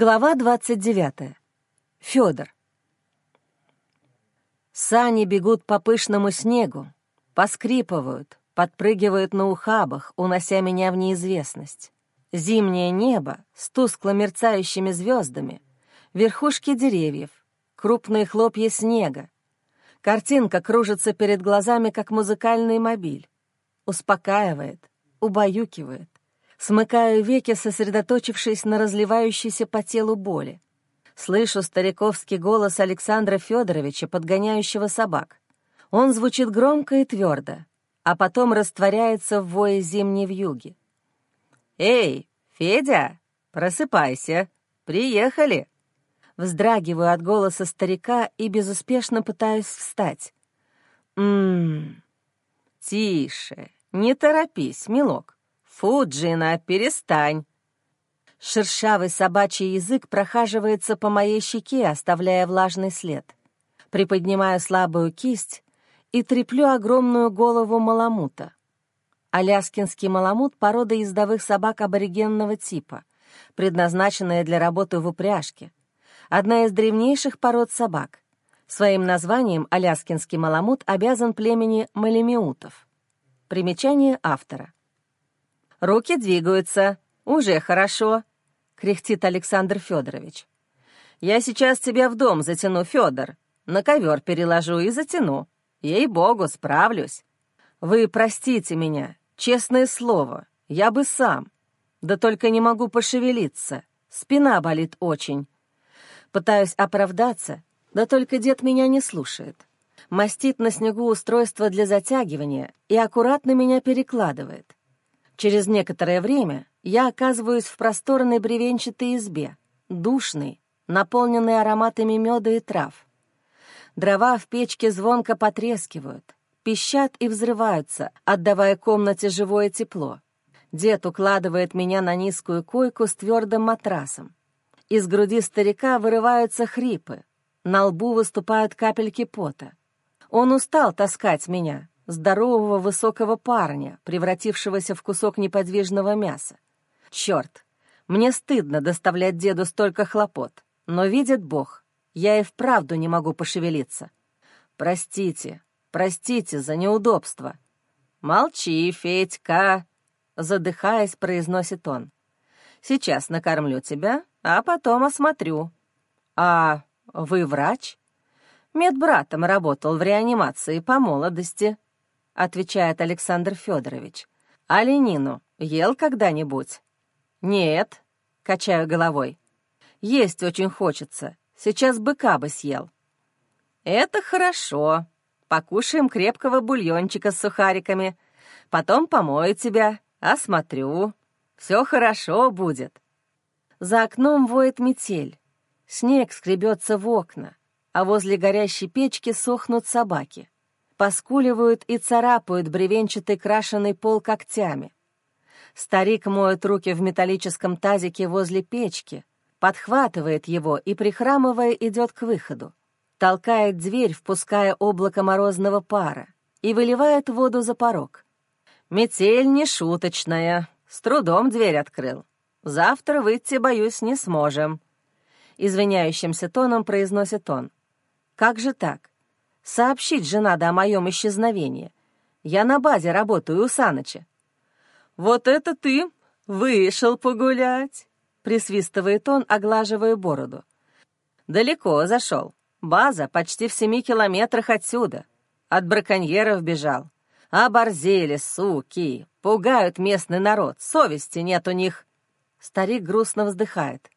Глава 29. Фёдор. Сани бегут по пышному снегу, поскрипывают, подпрыгивают на ухабах, унося меня в неизвестность. Зимнее небо с тускло мерцающими звездами, верхушки деревьев, крупные хлопья снега. Картинка кружится перед глазами, как музыкальный мобиль. Успокаивает, убаюкивает. Смыкаю веки, сосредоточившись на разливающейся по телу боли. Слышу стариковский голос Александра Федоровича, подгоняющего собак. Он звучит громко и твердо, а потом растворяется в вое зимней вьюги. «Эй, Федя, просыпайся! Приехали!» Вздрагиваю от голоса старика и безуспешно пытаюсь встать. «Ммм, тише, не торопись, милок. «Фу, Джина, перестань!» Шершавый собачий язык прохаживается по моей щеке, оставляя влажный след. Приподнимаю слабую кисть и треплю огромную голову маламута. Аляскинский маламут — порода ездовых собак аборигенного типа, предназначенная для работы в упряжке. Одна из древнейших пород собак. Своим названием аляскинский маламут обязан племени малемиутов. Примечание автора. Руки двигаются. Уже хорошо», — кряхтит Александр Федорович. «Я сейчас тебя в дом затяну, Федор. На ковер переложу и затяну. Ей-богу, справлюсь. Вы простите меня, честное слово, я бы сам. Да только не могу пошевелиться. Спина болит очень. Пытаюсь оправдаться, да только дед меня не слушает. Мастит на снегу устройство для затягивания и аккуратно меня перекладывает. Через некоторое время я оказываюсь в просторной бревенчатой избе, душной, наполненной ароматами меда и трав. Дрова в печке звонко потрескивают, пищат и взрываются, отдавая комнате живое тепло. Дед укладывает меня на низкую койку с твердым матрасом. Из груди старика вырываются хрипы, на лбу выступают капельки пота. Он устал таскать меня, здорового высокого парня, превратившегося в кусок неподвижного мяса. Черт, мне стыдно доставлять деду столько хлопот, но видит Бог, я и вправду не могу пошевелиться. Простите, простите за неудобство. Молчи, Федька, задыхаясь, произносит он. Сейчас накормлю тебя, а потом осмотрю. А вы врач? Медбратом работал в реанимации по молодости отвечает Александр Федорович. «А ленину ел когда-нибудь?» «Нет», — качаю головой. «Есть очень хочется. Сейчас быка бы съел». «Это хорошо. Покушаем крепкого бульончика с сухариками. Потом помою тебя, осмотрю. Все хорошо будет». За окном воет метель. Снег скребется в окна, а возле горящей печки сохнут собаки поскуливают и царапают бревенчатый крашеный пол когтями. Старик моет руки в металлическом тазике возле печки, подхватывает его и, прихрамывая, идет к выходу. Толкает дверь, впуская облако морозного пара, и выливает воду за порог. «Метель не шуточная, с трудом дверь открыл. Завтра выйти, боюсь, не сможем». Извиняющимся тоном произносит он. «Как же так? Сообщить же надо о моем исчезновении. Я на базе работаю у Саныча». «Вот это ты вышел погулять!» — присвистывает он, оглаживая бороду. «Далеко зашел. База почти в семи километрах отсюда. От браконьеров бежал. Оборзели, суки, пугают местный народ, совести нет у них». Старик грустно вздыхает.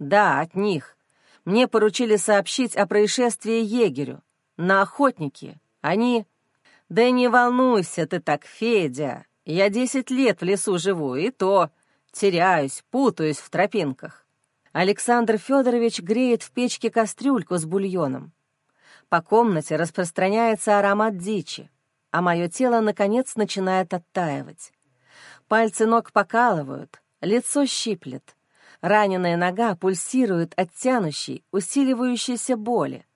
«Да, от них. Мне поручили сообщить о происшествии егерю на охотники. Они... Да не волнуйся ты так, Федя. Я десять лет в лесу живу, и то теряюсь, путаюсь в тропинках. Александр Федорович греет в печке кастрюльку с бульоном. По комнате распространяется аромат дичи, а мое тело, наконец, начинает оттаивать. Пальцы ног покалывают, лицо щиплет. Раненая нога пульсирует от тянущей, усиливающейся боли.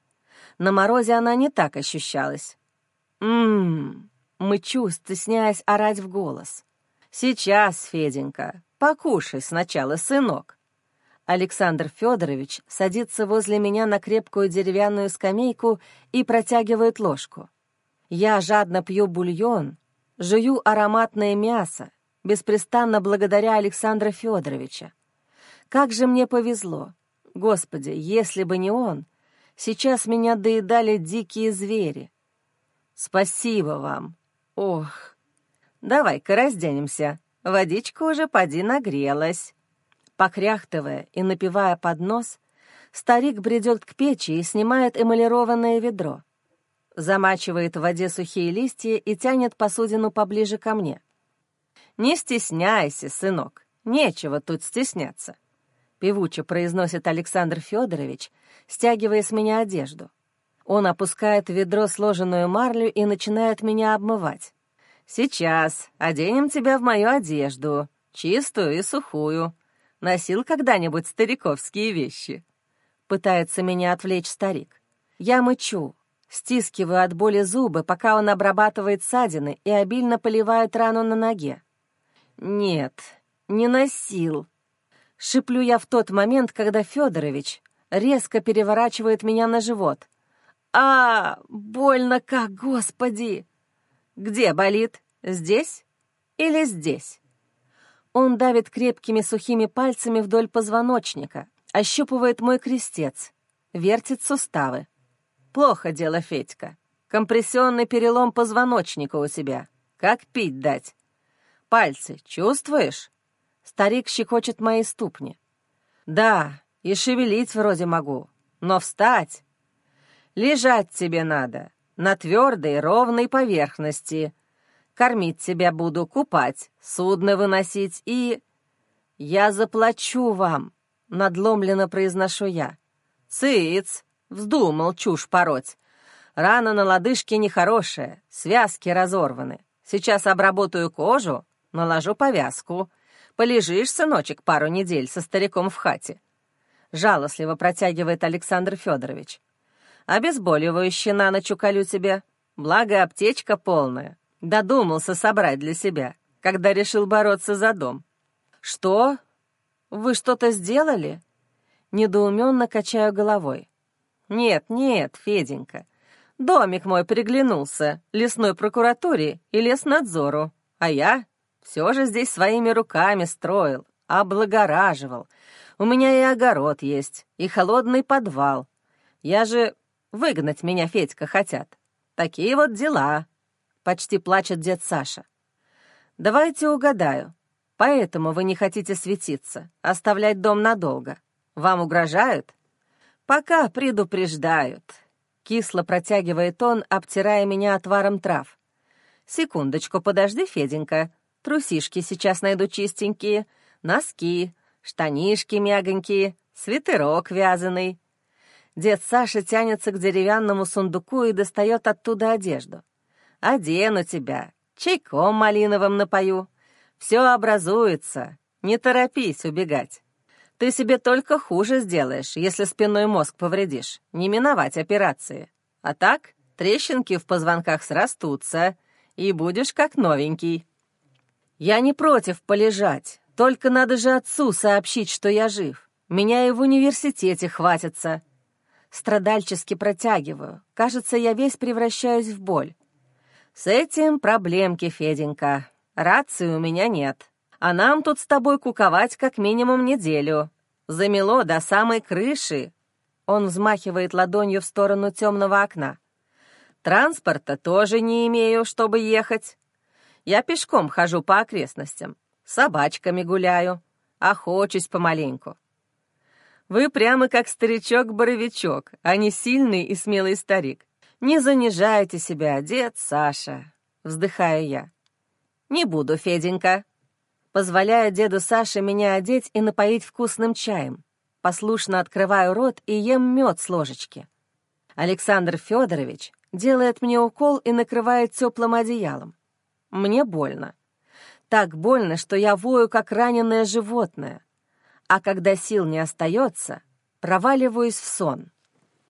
На морозе она не так ощущалась. «Ммм...» — мычу, стесняясь орать в голос. «Сейчас, Феденька, покушай сначала, сынок». Александр Федорович садится возле меня на крепкую деревянную скамейку и протягивает ложку. Я жадно пью бульон, жую ароматное мясо, беспрестанно благодаря Александра Федоровича. Как же мне повезло! Господи, если бы не он, сейчас меня доедали дикие звери. Спасибо вам. Ох, давай-ка разденемся. Водичка уже поди нагрелась. Покряхтывая и напивая под нос, старик бредет к печи и снимает эмалированное ведро. Замачивает в воде сухие листья и тянет посудину поближе ко мне. «Не стесняйся, сынок, нечего тут стесняться», — певуче произносит Александр Федорович, стягивая с меня одежду. Он опускает в ведро сложенную марлю и начинает меня обмывать. «Сейчас оденем тебя в мою одежду, чистую и сухую. Носил когда-нибудь стариковские вещи?» Пытается меня отвлечь старик. Я мычу, стискиваю от боли зубы, пока он обрабатывает ссадины и обильно поливает рану на ноге. «Нет, не носил», — шиплю я в тот момент, когда Федорович резко переворачивает меня на живот. «А, больно как, господи!» «Где болит? Здесь или здесь?» Он давит крепкими сухими пальцами вдоль позвоночника, ощупывает мой крестец, вертит суставы. Плохо дело, Федька. Компрессионный перелом позвоночника у себя. Как пить дать? Пальцы чувствуешь? Старик щекочет мои ступни. Да, и шевелить вроде могу, но встать... Лежать тебе надо, на твердой ровной поверхности, Кормить тебя буду, купать, судно выносить и... Я заплачу вам, надломленно произношу я. Цыц, вздумал чушь пороть. Рана на лодыжке нехорошая, связки разорваны. Сейчас обработаю кожу, наложу повязку. Полежишь, сыночек, пару недель со стариком в хате. Жалостливо протягивает Александр Федорович. Обезболивающее на ночь уколю тебе. Благо, аптечка полная. Додумался собрать для себя, когда решил бороться за дом. «Что? Вы что-то сделали?» Недоуменно качаю головой. «Нет, нет, Феденька. Домик мой приглянулся лесной прокуратуре и леснадзору, а я все же здесь своими руками строил, облагораживал. У меня и огород есть, и холодный подвал. Я же выгнать меня, Федька, хотят. Такие вот дела. — почти плачет дед Саша. «Давайте угадаю. Поэтому вы не хотите светиться, оставлять дом надолго. Вам угрожают?» «Пока предупреждают», — кисло протягивает он, обтирая меня отваром трав. «Секундочку, подожди, Феденька. Трусишки сейчас найду чистенькие, носки, штанишки мягонькие, свитерок вязаный». Дед Саша тянется к деревянному сундуку и достает оттуда одежду. Одену тебя, чайком малиновым напою. Все образуется, не торопись убегать. Ты себе только хуже сделаешь, если спинной мозг повредишь, не миновать операции. А так трещинки в позвонках срастутся, и будешь как новенький. Я не против полежать, только надо же отцу сообщить, что я жив. Меня и в университете хватится. Страдальчески протягиваю. Кажется, я весь превращаюсь в боль. «С этим проблемки, Феденька. Рации у меня нет. А нам тут с тобой куковать как минимум неделю. Замело до самой крыши». Он взмахивает ладонью в сторону темного окна. «Транспорта тоже не имею, чтобы ехать. Я пешком хожу по окрестностям, собачками гуляю, охочусь помаленьку. Вы прямо как старичок-боровичок, а не сильный и смелый старик. «Не занижайте себя, дед Саша», — вздыхаю я. «Не буду, Феденька». Позволяю деду Саше меня одеть и напоить вкусным чаем. Послушно открываю рот и ем мед с ложечки. Александр Федорович делает мне укол и накрывает теплым одеялом. Мне больно. Так больно, что я вою, как раненое животное. А когда сил не остается, проваливаюсь в сон.